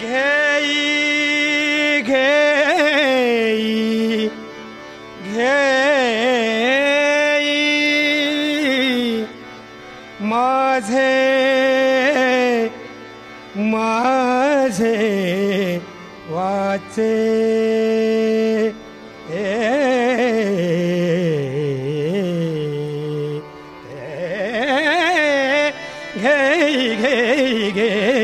घेई घेई घेई माझे माझे वाचे. घेई घेई घेई घेई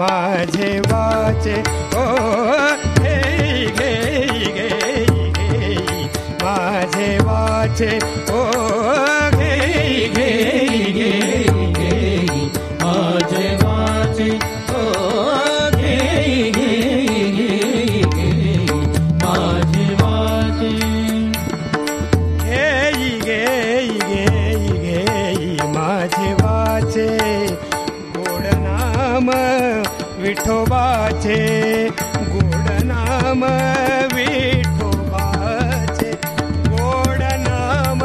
माझे वाचे ओ घेई घेई घेई घेई माझे वाचे ओ घेई घेई घेई घेई विठोबाचे गोड नाम विठोबाचे गोड नाम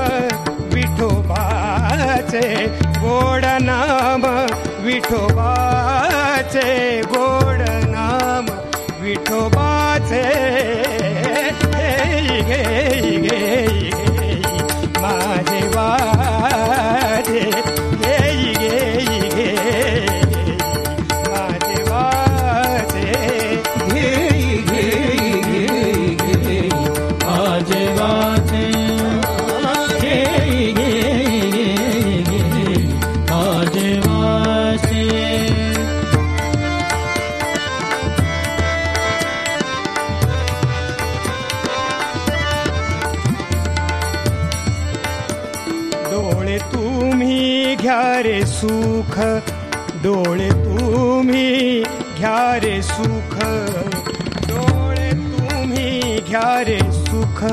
विठोबाचे गोड नाम विठोबाचे गोड नाम विठोबाचे. घेई घेई डोळे तुम्ही घ्या रे सुख डोळे तुम्ही घ्या रे सुख डोळे तुम्ही घ्या रे सुख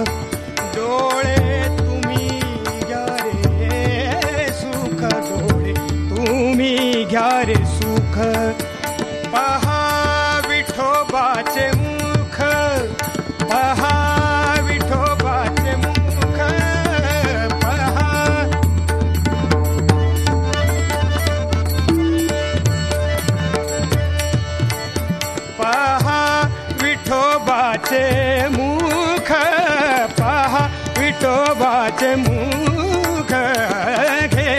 डोळे तुम्ही घ्या रे सुख डोळे तुम्ही घ्या रे सुख. पहा पहा विठोबाचे मुख पहा विठोबाचे मुख. घे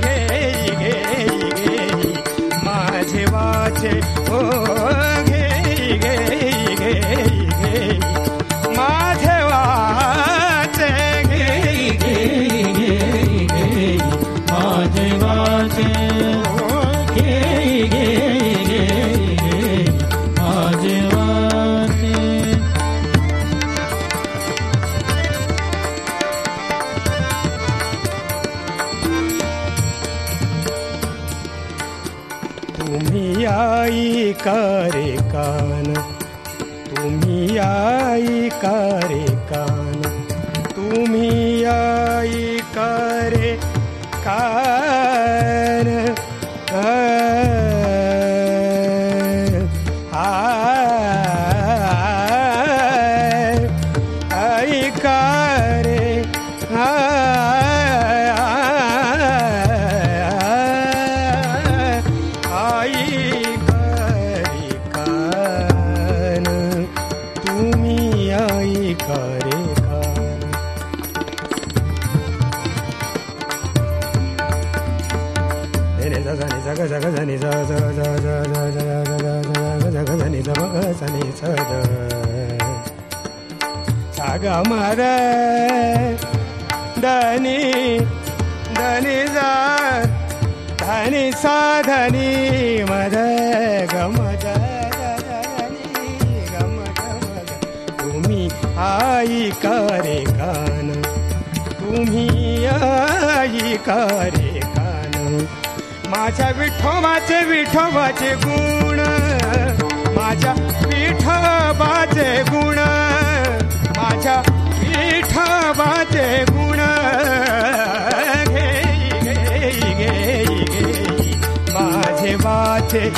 घे घे घे. माझे वाचे ओ घे घे घे घे. माझे वाचे घे घे घे घे. माझे वाचे. आई कारे कान तुम्ही आई कारे कान तुम्ही आई कारे कान आई कारे सने सद। साग मर। धनी धनी जा धनी साधनी मद गम गम तुम्ही आई करे कान। तुम्ही आई करे कान। माझ्या विठोबाचे विठोबाचे गुण। माझ्या विठोबाचे गुण माझ्या विठोबाचे गुण. घेई घेई घेई घेई माझे वाचे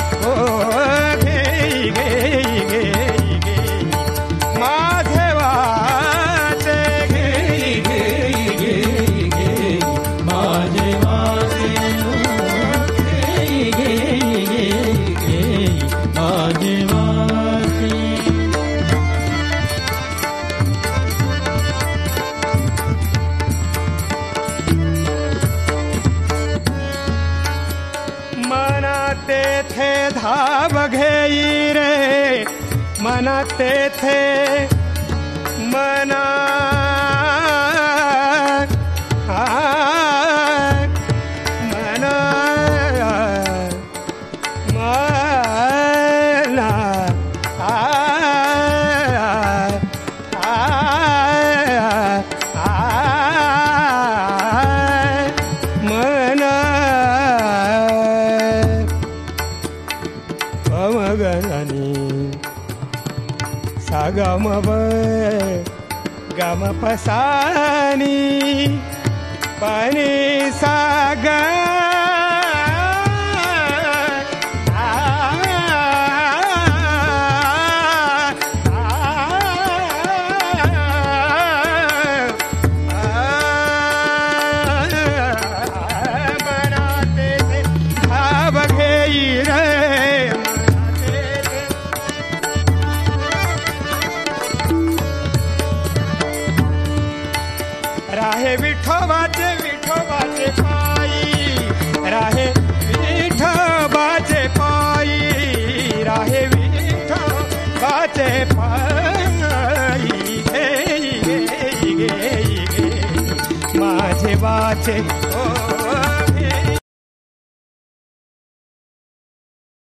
मनाते थे मना गमव गमपसानि पनिसा राहे विठोबाचे विठोबाचे पायी राहे विठोबाचे पायी राहे विठोबाचे पायी घेई घेई माझे वाचे ओ